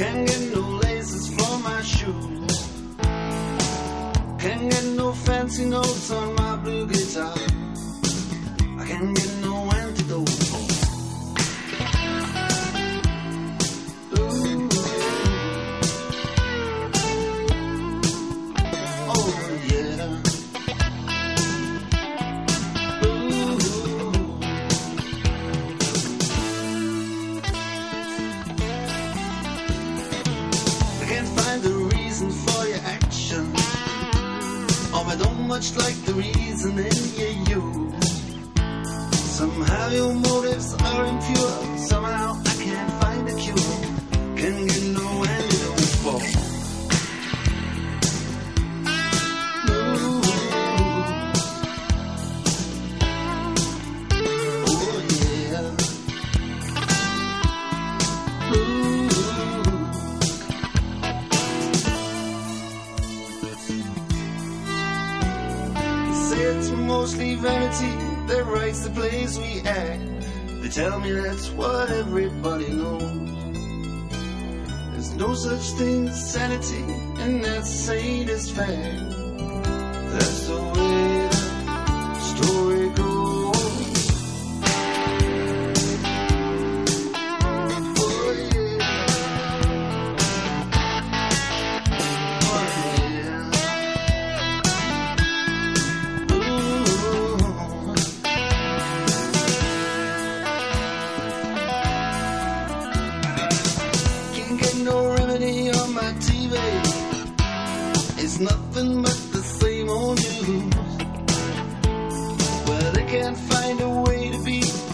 Can't get no laces for my shoes. Can't get no fancy notes on my blue guitar. I don't much like the reason in you use. Somehow your motives are impure. Somehow I can't find a cure. Can it's mostly vanity that writes the plays we act. They tell me that's what everybody knows. There's no such thing as sanity, and that sadist fact. It's nothing but the same old news. Well, they can't find a way to be.